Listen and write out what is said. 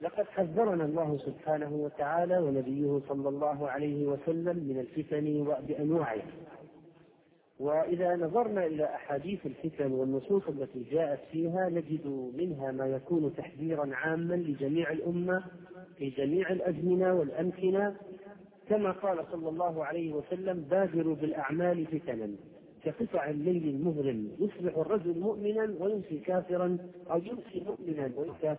لقد حذرنا الله سبحانه وتعالى ونبيه صلى الله عليه وسلم من الفتن بأنواعها وإذا نظرنا إلى أحاديث الفتن والنصوص التي جاءت فيها نجد منها ما يكون تحذيرا عاما لجميع الأمة في جميع الأزمنة والأمكنة. كما قال صلى الله عليه وسلم بادروا بالأعمال فتنا كقطع الليل المظلم يصبح الرجل مؤمنا ويمسي كافرا أو يمسي مؤمنا ويكافر.